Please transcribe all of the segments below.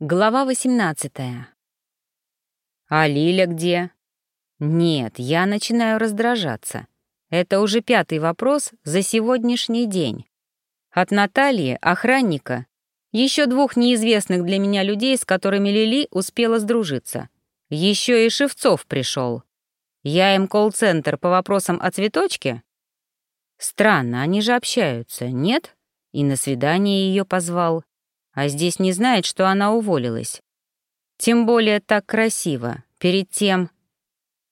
Глава 18 А Лиля где? Нет, я начинаю раздражаться. Это уже пятый вопрос за сегодняшний день. От Натальи, охранника, еще двух неизвестных для меня людей, с которыми Лили успела сдружиться. Еще и Шевцов пришел. Я им колл-центр по вопросам о цветочке? Странно, они же общаются, нет? И на свидание ее позвал а здесь не знает, что она уволилась. Тем более так красиво. Перед тем...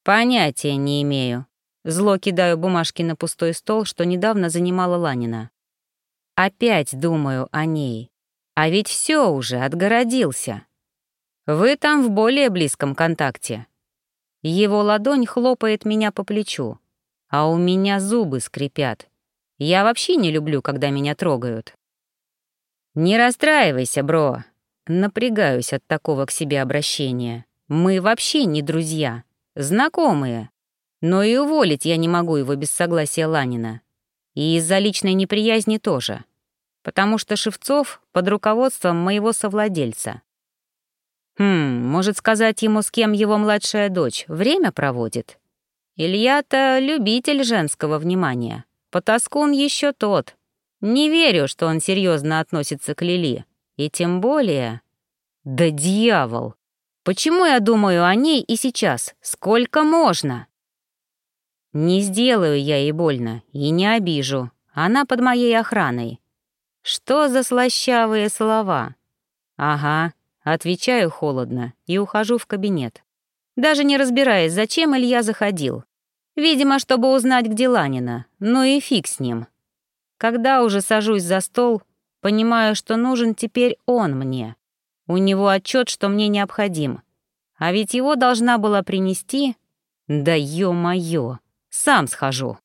Понятия не имею. Зло кидаю бумажки на пустой стол, что недавно занимала Ланина. Опять думаю о ней. А ведь все уже, отгородился. Вы там в более близком контакте. Его ладонь хлопает меня по плечу, а у меня зубы скрипят. Я вообще не люблю, когда меня трогают. «Не расстраивайся, бро». Напрягаюсь от такого к себе обращения. Мы вообще не друзья, знакомые. Но и уволить я не могу его без согласия Ланина. И из-за личной неприязни тоже. Потому что Шевцов под руководством моего совладельца. Хм, может сказать ему, с кем его младшая дочь время проводит? Илья-то любитель женского внимания. Потаскун еще тот. Не верю, что он серьезно относится к Лили. И тем более... Да дьявол! Почему я думаю о ней и сейчас? Сколько можно? Не сделаю я ей больно и не обижу. Она под моей охраной. Что за слащавые слова? Ага, отвечаю холодно и ухожу в кабинет. Даже не разбираясь, зачем Илья заходил. Видимо, чтобы узнать, где Ланина. Ну и фиг с ним. Когда уже сажусь за стол, понимаю, что нужен теперь он мне. У него отчет, что мне необходим. А ведь его должна была принести... Да ё-моё, сам схожу.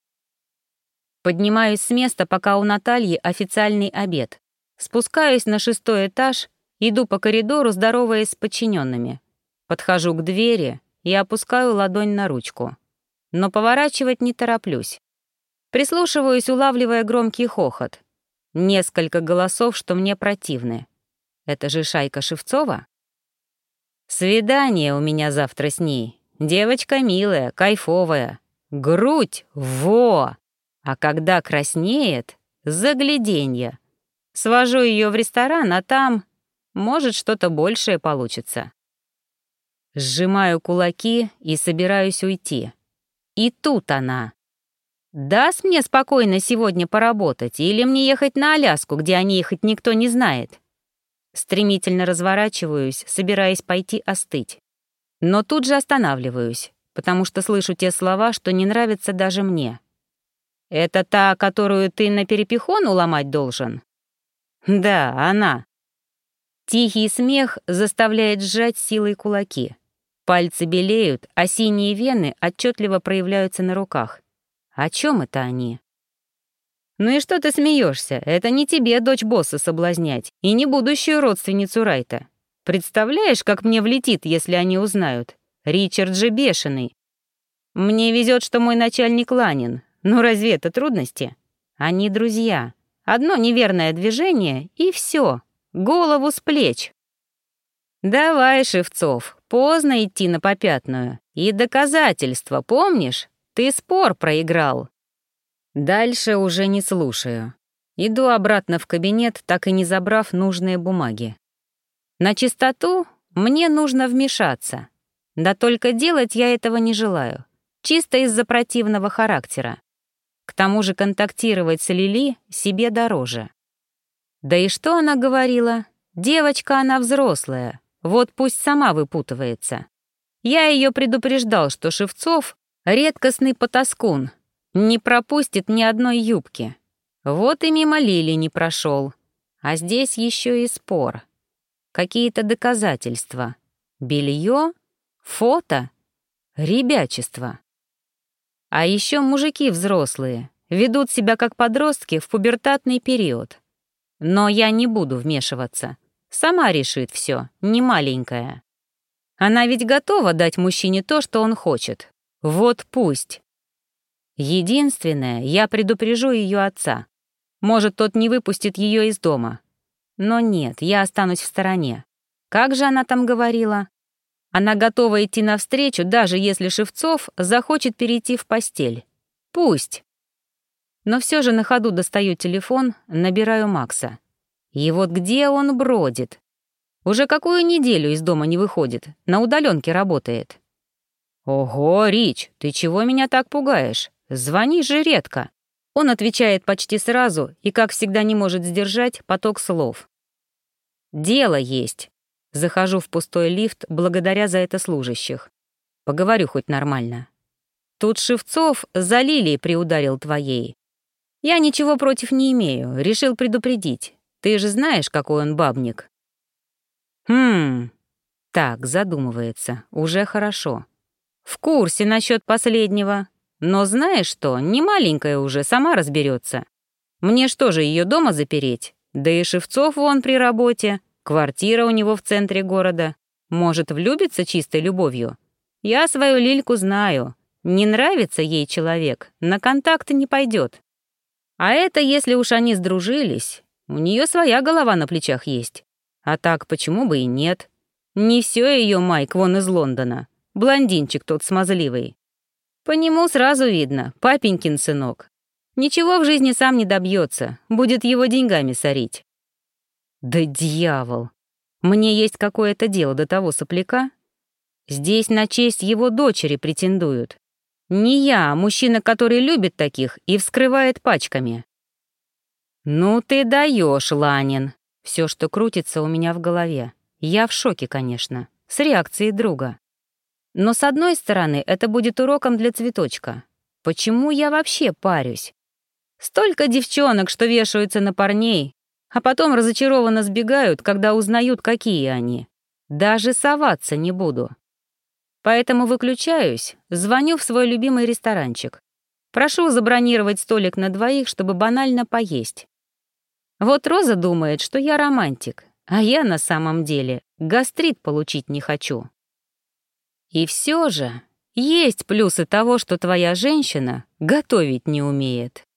Поднимаюсь с места, пока у Натальи официальный обед. Спускаюсь на шестой этаж, иду по коридору, здороваясь с подчиненными. Подхожу к двери и опускаю ладонь на ручку. Но поворачивать не тороплюсь. Прислушиваюсь, улавливая громкий хохот. Несколько голосов, что мне противны. Это же Шайка Шевцова? Свидание у меня завтра с ней. Девочка милая, кайфовая. Грудь — во! А когда краснеет — загляденье. Свожу ее в ресторан, а там, может, что-то большее получится. Сжимаю кулаки и собираюсь уйти. И тут она. Даст мне спокойно сегодня поработать или мне ехать на Аляску, где о ней хоть никто не знает? Стремительно разворачиваюсь, собираясь пойти остыть. Но тут же останавливаюсь, потому что слышу те слова, что не нравятся даже мне. «Это та, которую ты на перепихону ломать должен?» «Да, она». Тихий смех заставляет сжать силой кулаки. Пальцы белеют, а синие вены отчетливо проявляются на руках. О чем это они? Ну и что ты смеешься? Это не тебе дочь босса соблазнять, и не будущую родственницу Райта. Представляешь, как мне влетит, если они узнают? Ричард же бешеный. Мне везет, что мой начальник Ланин. Ну разве это трудности? Они друзья. Одно неверное движение, и все. Голову с плеч. Давай, Шевцов, поздно идти на попятную. И доказательства, помнишь? Ты спор проиграл. Дальше уже не слушаю. Иду обратно в кабинет, так и не забрав нужные бумаги. На чистоту мне нужно вмешаться. Да только делать я этого не желаю. Чисто из-за противного характера. К тому же контактировать с Лили себе дороже. Да и что она говорила? Девочка она взрослая, вот пусть сама выпутывается. Я ее предупреждал, что Шевцов Редкостный потаскун. Не пропустит ни одной юбки. Вот и мимо Лили не прошел. А здесь еще и спор. Какие-то доказательства. Белье? Фото? Ребячество. А еще мужики взрослые. Ведут себя как подростки в пубертатный период. Но я не буду вмешиваться. Сама решит все, не маленькая. Она ведь готова дать мужчине то, что он хочет. Вот пусть. Единственное, я предупрежу ее отца. Может, тот не выпустит ее из дома. Но нет, я останусь в стороне. Как же она там говорила? Она готова идти навстречу, даже если Шевцов захочет перейти в постель. Пусть. Но все же на ходу достаю телефон, набираю Макса. И вот где он бродит? Уже какую неделю из дома не выходит, на удаленке работает. «Ого, Рич, ты чего меня так пугаешь? Звони же редко». Он отвечает почти сразу и, как всегда, не может сдержать поток слов. «Дело есть. Захожу в пустой лифт благодаря за это служащих. Поговорю хоть нормально. Тут Шевцов за лилией приударил твоей. Я ничего против не имею, решил предупредить. Ты же знаешь, какой он бабник. Хм. Так, задумывается. Уже хорошо. В курсе насчет последнего. Но знаешь что, не маленькая уже, сама разберется. Мне что же, ее дома запереть? Да и Шевцов вон при работе. Квартира у него в центре города. Может, влюбиться чистой любовью? Я свою Лильку знаю. Не нравится ей человек, на контакты не пойдет. А это если уж они сдружились. У нее своя голова на плечах есть. А так почему бы и нет? Не все ее Майк вон из Лондона. Блондинчик тот смазливый. По нему сразу видно, папенькин сынок. Ничего в жизни сам не добьется, будет его деньгами сорить. Да дьявол! Мне есть какое-то дело до того сопляка? Здесь на честь его дочери претендуют. Не я, а мужчина, который любит таких и вскрывает пачками. Ну ты даешь, Ланин. Все, что крутится у меня в голове. Я в шоке, конечно, с реакцией друга. Но с одной стороны, это будет уроком для цветочка. Почему я вообще парюсь? Столько девчонок, что вешаются на парней, а потом разочарованно сбегают, когда узнают, какие они. Даже соваться не буду. Поэтому выключаюсь, звоню в свой любимый ресторанчик. Прошу забронировать столик на двоих, чтобы банально поесть. Вот Роза думает, что я романтик, а я на самом деле гастрит получить не хочу. И все же есть плюсы того, что твоя женщина готовить не умеет.